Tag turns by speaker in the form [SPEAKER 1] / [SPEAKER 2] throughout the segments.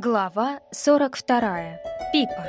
[SPEAKER 1] Глава 42. Пипа.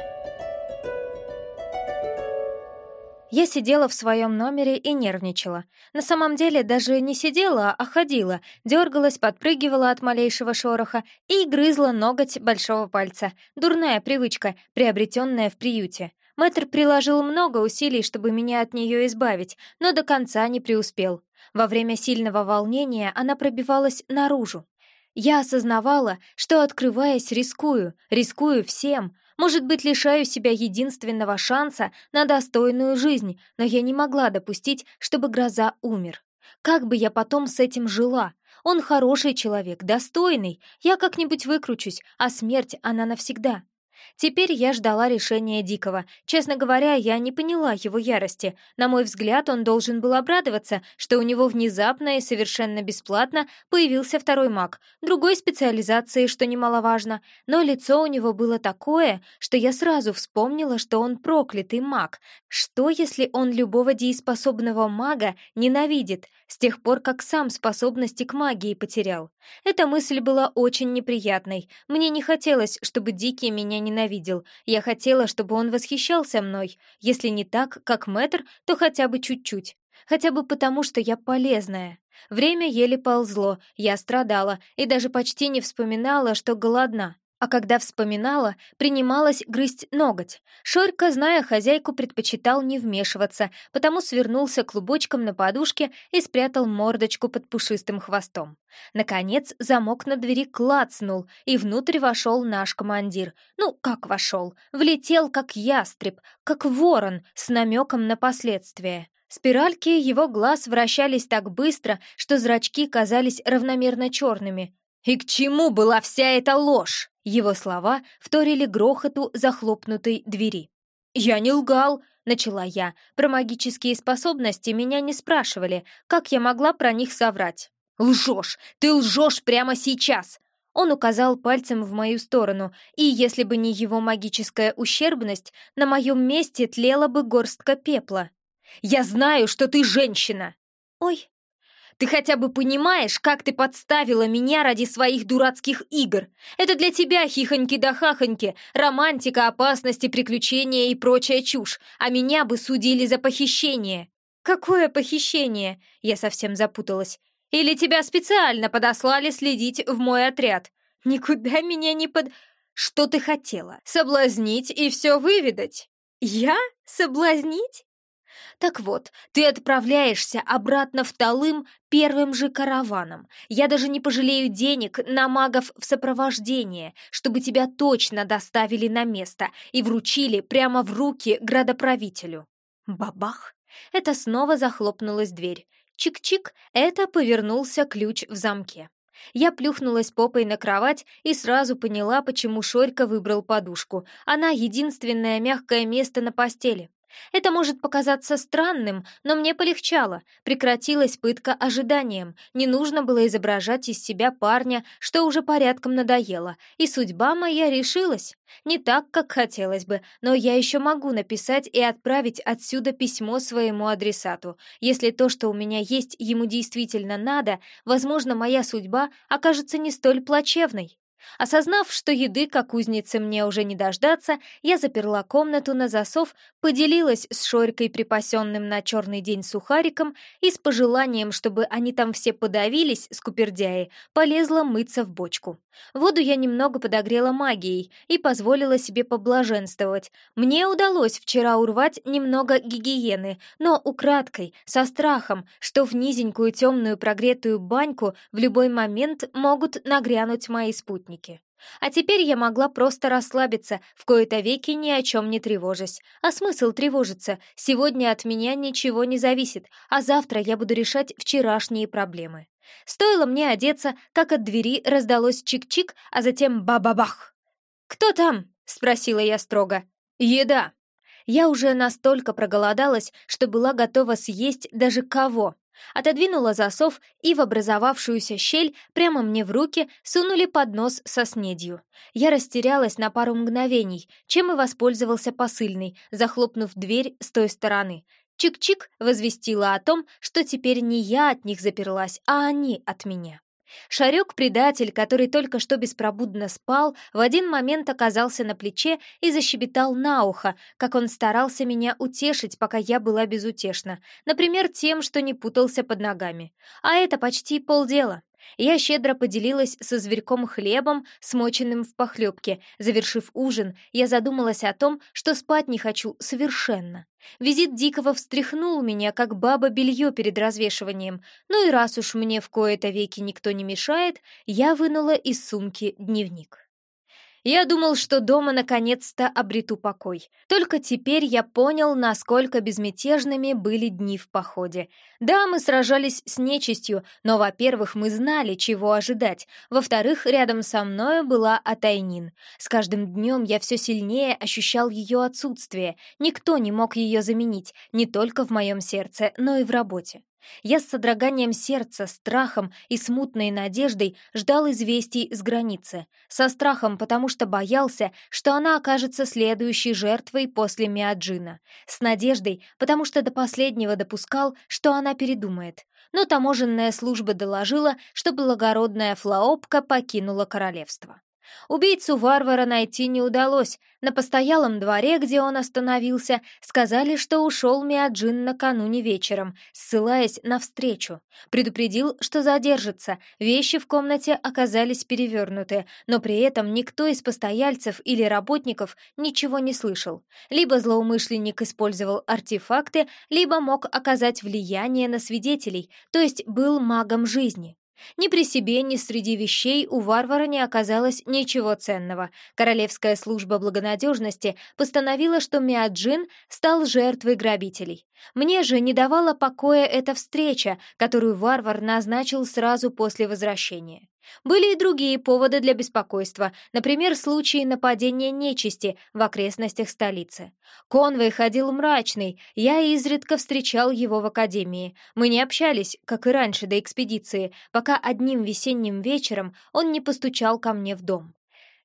[SPEAKER 1] Я сидела в своем номере и нервничала. На самом деле даже не сидела, а ходила, дергалась, подпрыгивала от малейшего шороха и грызла ноготь большого пальца. Дурная привычка, приобретенная в приюте. Мэтр приложил много усилий, чтобы меня от нее избавить, но до конца не преуспел. Во время сильного волнения она пробивалась наружу. Я осознавала, что, открываясь, рискую, рискую всем. Может быть, лишаю себя единственного шанса на достойную жизнь, но я не могла допустить, чтобы гроза умер. Как бы я потом с этим жила? Он хороший человек, достойный. Я как-нибудь выкручусь, а смерть, она навсегда. Теперь я ждала решения Дикого. Честно говоря, я не поняла его ярости. На мой взгляд, он должен был обрадоваться, что у него внезапно и совершенно бесплатно появился второй маг, другой специализации, что немаловажно. Но лицо у него было такое, что я сразу вспомнила, что он проклятый маг. Что, если он любого дееспособного мага ненавидит, с тех пор, как сам способности к магии потерял? Эта мысль была очень неприятной. Мне не хотелось, чтобы Дикий меня ненавидел. Я хотела, чтобы он восхищался мной. Если не так, как мэтр, то хотя бы чуть-чуть. Хотя бы потому, что я полезная. Время еле ползло, я страдала и даже почти не вспоминала, что голодна. А когда вспоминала, принималась грызть ноготь. Шорька, зная хозяйку, предпочитал не вмешиваться, потому свернулся клубочком на подушке и спрятал мордочку под пушистым хвостом. Наконец, замок на двери клацнул, и внутрь вошел наш командир. Ну, как вошел? Влетел, как ястреб, как ворон, с намеком на последствия. Спиральки его глаз вращались так быстро, что зрачки казались равномерно черными. «И к чему была вся эта ложь?» Его слова вторили грохоту захлопнутой двери. «Я не лгал», — начала я. Про магические способности меня не спрашивали. Как я могла про них соврать? «Лжешь! Ты лжешь прямо сейчас!» Он указал пальцем в мою сторону, и если бы не его магическая ущербность, на моем месте тлела бы горстка пепла. «Я знаю, что ты женщина!» «Ой, ты хотя бы понимаешь, как ты подставила меня ради своих дурацких игр? Это для тебя хихоньки да хахоньки, романтика, опасности, приключения и прочая чушь, а меня бы судили за похищение». «Какое похищение?» Я совсем запуталась. «Или тебя специально подослали следить в мой отряд?» «Никуда меня не под...» «Что ты хотела? Соблазнить и все выведать?» «Я? Соблазнить?» Так вот, ты отправляешься обратно в Талым первым же караваном. Я даже не пожалею денег на магов в сопровождение, чтобы тебя точно доставили на место и вручили прямо в руки градоправителю. Бабах! Это снова захлопнулась дверь. Чик-чик, это повернулся ключ в замке. Я плюхнулась попой на кровать и сразу поняла, почему Шорька выбрал подушку. Она единственное мягкое место на постели. Это может показаться странным, но мне полегчало. Прекратилась пытка ожиданием. Не нужно было изображать из себя парня, что уже порядком надоело. И судьба моя решилась. Не так, как хотелось бы, но я еще могу написать и отправить отсюда письмо своему адресату. Если то, что у меня есть, ему действительно надо, возможно, моя судьба окажется не столь плачевной. Осознав, что еды, как узницы, мне уже не дождаться, я заперла комнату на засов, поделилась с Шорькой припасенным на черный день сухариком и с пожеланием, чтобы они там все подавились, скупердяи, полезла мыться в бочку. Воду я немного подогрела магией и позволила себе поблаженствовать. Мне удалось вчера урвать немного гигиены, но украдкой, со страхом, что в низенькую темную прогретую баньку в любой момент могут нагрянуть мои спутники. А теперь я могла просто расслабиться, в кои-то веки ни о чем не тревожась. А смысл тревожиться? Сегодня от меня ничего не зависит, а завтра я буду решать вчерашние проблемы. Стоило мне одеться, как от двери раздалось чик-чик, а затем ба-ба-бах. «Кто там?» — спросила я строго. «Еда». Я уже настолько проголодалась, что была готова съесть даже кого. Отодвинула засов, и в образовавшуюся щель прямо мне в руки сунули поднос со снедью. Я растерялась на пару мгновений, чем и воспользовался посыльный, захлопнув дверь с той стороны. Чик-чик возвестила о том, что теперь не я от них заперлась, а они от меня. Шарек-предатель, который только что беспробудно спал, в один момент оказался на плече и защебетал на ухо, как он старался меня утешить, пока я была безутешна, например, тем, что не путался под ногами. А это почти полдела. Я щедро поделилась со зверьком хлебом, смоченным в похлебке. Завершив ужин, я задумалась о том, что спать не хочу совершенно. Визит Дикого встряхнул меня, как баба белье перед развешиванием. Ну и раз уж мне в кои-то веки никто не мешает, я вынула из сумки дневник. Я думал, что дома наконец-то обрету покой. Только теперь я понял, насколько безмятежными были дни в походе. Да, мы сражались с нечистью, но, во-первых, мы знали, чего ожидать. Во-вторых, рядом со мною была Атайнин. С каждым днем я все сильнее ощущал ее отсутствие. Никто не мог ее заменить, не только в моем сердце, но и в работе. Я с содроганием сердца, страхом и смутной надеждой ждал известий с границы. Со страхом, потому что боялся, что она окажется следующей жертвой после Миаджина. С надеждой, потому что до последнего допускал, что она передумает. Но таможенная служба доложила, что благородная Флаопка покинула королевство. Убийцу варвара найти не удалось. На постоялом дворе, где он остановился, сказали, что ушел Миаджин накануне вечером, ссылаясь на встречу. Предупредил, что задержится. Вещи в комнате оказались перевернуты, но при этом никто из постояльцев или работников ничего не слышал. Либо злоумышленник использовал артефакты, либо мог оказать влияние на свидетелей, то есть был магом жизни. Ни при себе, ни среди вещей у варвара не оказалось ничего ценного. Королевская служба благонадежности постановила, что Миаджин стал жертвой грабителей. Мне же не давала покоя эта встреча, которую варвар назначил сразу после возвращения. Были и другие поводы для беспокойства, например, случаи нападения нечисти в окрестностях столицы. Конвой ходил мрачный, я изредка встречал его в академии. Мы не общались, как и раньше до экспедиции, пока одним весенним вечером он не постучал ко мне в дом.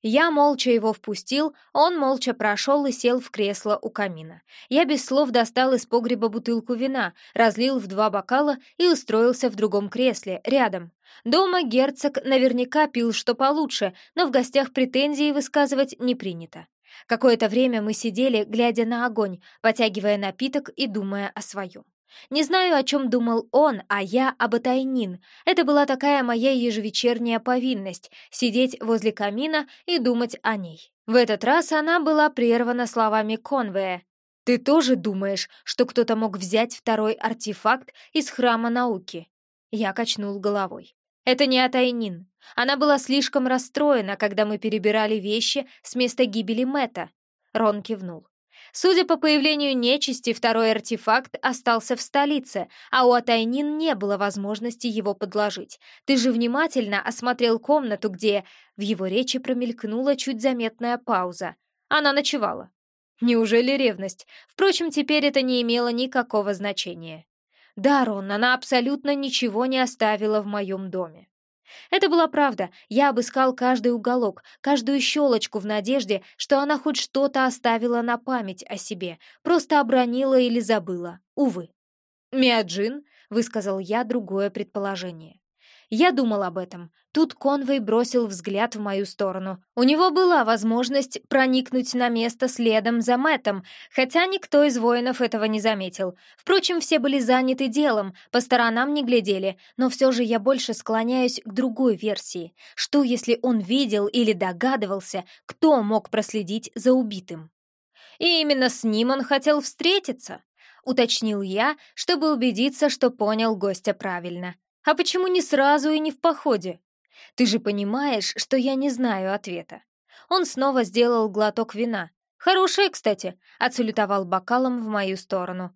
[SPEAKER 1] Я молча его впустил, он молча прошел и сел в кресло у камина. Я без слов достал из погреба бутылку вина, разлил в два бокала и устроился в другом кресле, рядом. Дома герцог наверняка пил что получше, но в гостях претензии высказывать не принято. Какое-то время мы сидели, глядя на огонь, потягивая напиток и думая о своем. Не знаю, о чем думал он, а я об Атайнин. Это была такая моя ежевечерняя повинность — сидеть возле камина и думать о ней. В этот раз она была прервана словами Конвея. «Ты тоже думаешь, что кто-то мог взять второй артефакт из храма науки?» Я качнул головой. «Это не Атайнин. Она была слишком расстроена, когда мы перебирали вещи с места гибели Мэта. Рон кивнул. Судя по появлению нечисти, второй артефакт остался в столице, а у Атайнин не было возможности его подложить. Ты же внимательно осмотрел комнату, где... В его речи промелькнула чуть заметная пауза. Она ночевала. Неужели ревность? Впрочем, теперь это не имело никакого значения. Да, Рон, она абсолютно ничего не оставила в моем доме. Это была правда. Я обыскал каждый уголок, каждую щелочку в надежде, что она хоть что-то оставила на память о себе, просто обронила или забыла. Увы. «Миаджин», — высказал я другое предположение. Я думал об этом. Тут Конвей бросил взгляд в мою сторону. У него была возможность проникнуть на место следом за Мэтом, хотя никто из воинов этого не заметил. Впрочем, все были заняты делом, по сторонам не глядели, но все же я больше склоняюсь к другой версии. Что, если он видел или догадывался, кто мог проследить за убитым? И именно с ним он хотел встретиться, уточнил я, чтобы убедиться, что понял гостя правильно. А почему не сразу и не в походе? Ты же понимаешь, что я не знаю ответа. Он снова сделал глоток вина. Хорошее, кстати, отсалютовал бокалом в мою сторону.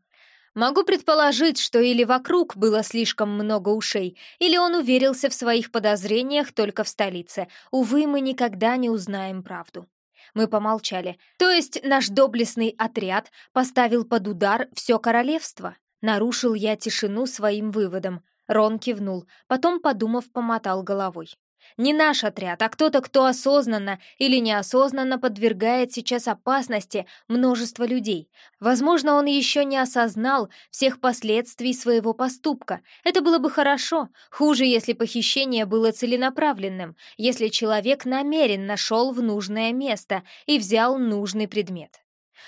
[SPEAKER 1] Могу предположить, что или вокруг было слишком много ушей, или он уверился в своих подозрениях только в столице. Увы, мы никогда не узнаем правду. Мы помолчали. То есть наш доблестный отряд поставил под удар все королевство? Нарушил я тишину своим выводом. Рон кивнул, потом, подумав, помотал головой. Не наш отряд, а кто-то, кто осознанно или неосознанно подвергает сейчас опасности множество людей. Возможно, он еще не осознал всех последствий своего поступка. Это было бы хорошо. Хуже, если похищение было целенаправленным, если человек намеренно шел в нужное место и взял нужный предмет.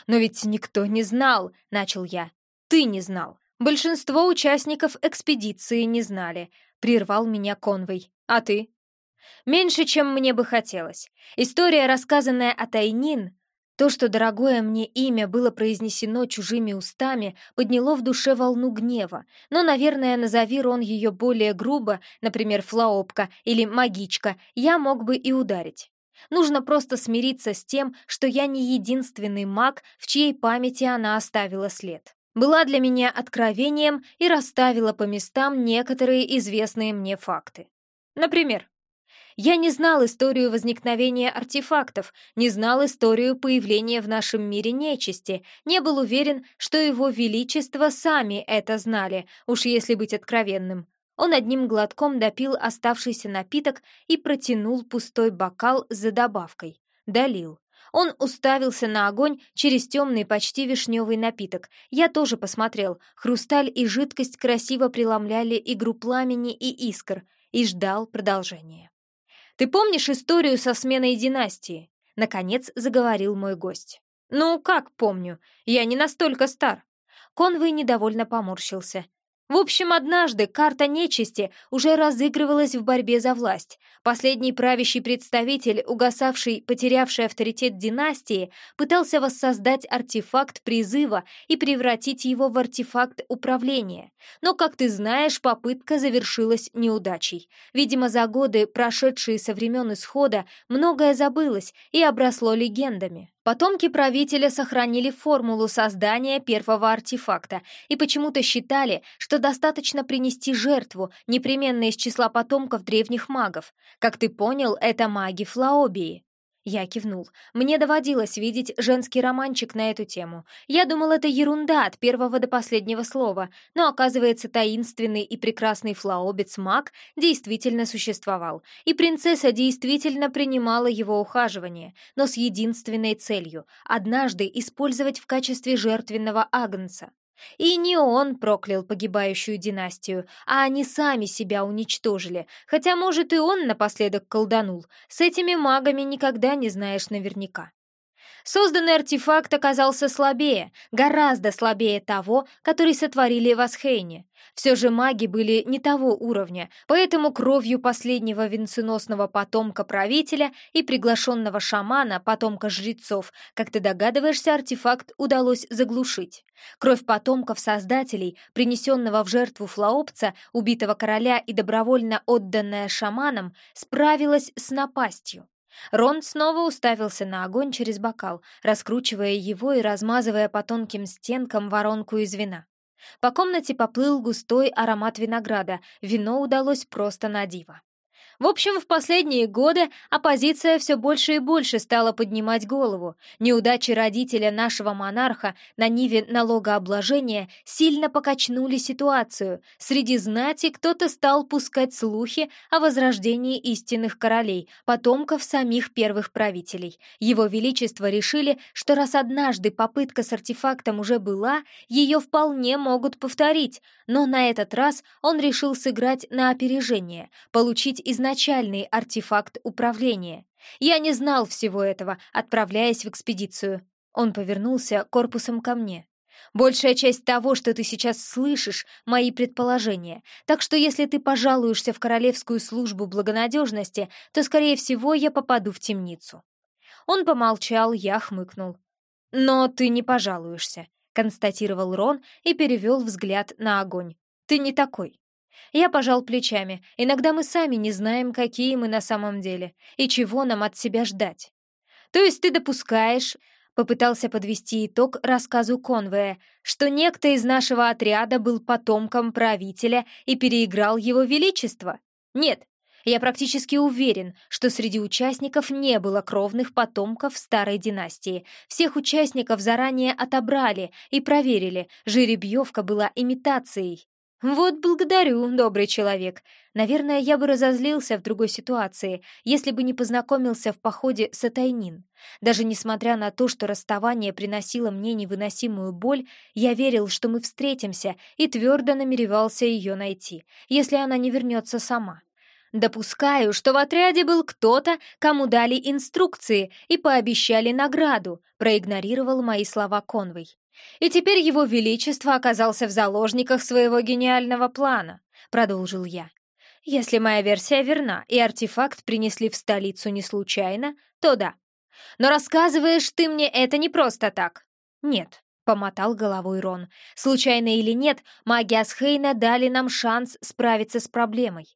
[SPEAKER 1] «Но ведь никто не знал», — начал я. «Ты не знал. Большинство участников экспедиции не знали», — прервал меня Конвой. «А ты?» Меньше, чем мне бы хотелось. История, рассказанная о Тайнин, то, что дорогое мне имя было произнесено чужими устами, подняло в душе волну гнева, но, наверное, назови Рон ее более грубо, например, флаопка или магичка, я мог бы и ударить. Нужно просто смириться с тем, что я не единственный маг, в чьей памяти она оставила след. Была для меня откровением и расставила по местам некоторые известные мне факты. Например, я не знал историю возникновения артефактов, не знал историю появления в нашем мире нечисти, не был уверен, что его величество сами это знали, уж если быть откровенным. Он одним глотком допил оставшийся напиток и протянул пустой бокал за добавкой. Долил. Он уставился на огонь через темный, почти вишневый напиток. Я тоже посмотрел. Хрусталь и жидкость красиво преломляли игру пламени и искр, и ждал продолжения. «Ты помнишь историю со сменой династии?» Наконец заговорил мой гость. «Ну, как помню? Я не настолько стар». Конвой недовольно поморщился. В общем, однажды карта нечисти уже разыгрывалась в борьбе за власть. Последний правящий представитель, угасавший, потерявший авторитет династии, пытался воссоздать артефакт призыва и превратить его в артефакт управления. Но, как ты знаешь, попытка завершилась неудачей. Видимо, за годы, прошедшие со времен исхода, многое забылось и обросло легендами. Потомки правителя сохранили формулу создания первого артефакта и почему-то считали, что достаточно принести жертву, непременно из числа потомков древних магов. Как ты понял, это маги Флаобии. Я кивнул. Мне доводилось видеть женский романчик на эту тему. Я думал, это ерунда от первого до последнего слова, но, оказывается, таинственный и прекрасный флаобец-маг действительно существовал, и принцесса действительно принимала его ухаживание, но с единственной целью — однажды использовать в качестве жертвенного агнца. И не он проклял погибающую династию, а они сами себя уничтожили, хотя, может, и он напоследок колданул. С этими магами никогда не знаешь наверняка. Созданный артефакт оказался слабее, гораздо слабее того, который сотворили в Асхейне. Все же маги были не того уровня, поэтому кровью последнего венценосного потомка правителя и приглашенного шамана, потомка жрецов, как ты догадываешься, артефакт удалось заглушить. Кровь потомков создателей, принесенного в жертву флаопца, убитого короля и добровольно отданная шаманам, справилась с напастью. Рон снова уставился на огонь через бокал, раскручивая его и размазывая по тонким стенкам воронку из вина. По комнате поплыл густой аромат винограда, вино удалось просто на диво. В общем, в последние годы оппозиция все больше и больше стала поднимать голову. Неудачи родителя нашего монарха на ниве налогообложения сильно покачнули ситуацию. Среди знати кто-то стал пускать слухи о возрождении истинных королей, потомков самих первых правителей. Его Величество решили, что раз однажды попытка с артефактом уже была, ее вполне могут повторить, но на этот раз он решил сыграть на опережение, получить изначально изначальный артефакт управления. Я не знал всего этого, отправляясь в экспедицию. Он повернулся корпусом ко мне. Большая часть того, что ты сейчас слышишь, мои предположения. Так что если ты пожалуешься в Королевскую службу благонадежности, то, скорее всего, я попаду в темницу. Он помолчал, я хмыкнул. «Но ты не пожалуешься», — констатировал Рон и перевел взгляд на огонь. «Ты не такой. Я пожал плечами. Иногда мы сами не знаем, какие мы на самом деле, и чего нам от себя ждать. То есть ты допускаешь, попытался подвести итог рассказу Конвея, что некто из нашего отряда был потомком правителя и переиграл его величество? Нет, я практически уверен, что среди участников не было кровных потомков старой династии. Всех участников заранее отобрали и проверили, жеребьевка была имитацией. «Вот благодарю, добрый человек. Наверное, я бы разозлился в другой ситуации, если бы не познакомился в походе с Атайнин. Даже несмотря на то, что расставание приносило мне невыносимую боль, я верил, что мы встретимся, и твердо намеревался ее найти, если она не вернется сама. Допускаю, что в отряде был кто-то, кому дали инструкции и пообещали награду, проигнорировал мои слова Конвой. И теперь его величество оказался в заложниках своего гениального плана, продолжил я. Если моя версия верна, и артефакт принесли в столицу не случайно, то да. Но рассказываешь ты мне это не просто так. Нет, помотал головой Рон. Случайно или нет, маги Асхейна дали нам шанс справиться с проблемой.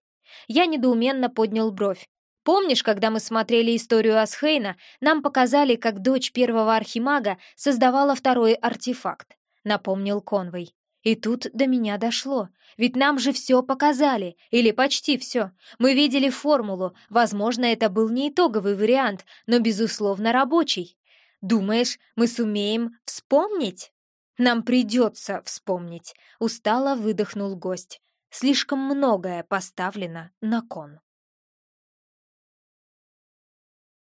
[SPEAKER 1] Я недоуменно поднял бровь. Помнишь, когда мы смотрели историю Асхейна, нам показали, как дочь первого архимага создавала второй артефакт, напомнил Конвой. И тут до меня дошло. Ведь нам же все показали, или почти все. Мы видели формулу, возможно, это был не итоговый вариант, но, безусловно, рабочий. Думаешь, мы сумеем вспомнить? Нам придется вспомнить, устало выдохнул гость. Слишком многое поставлено на кон.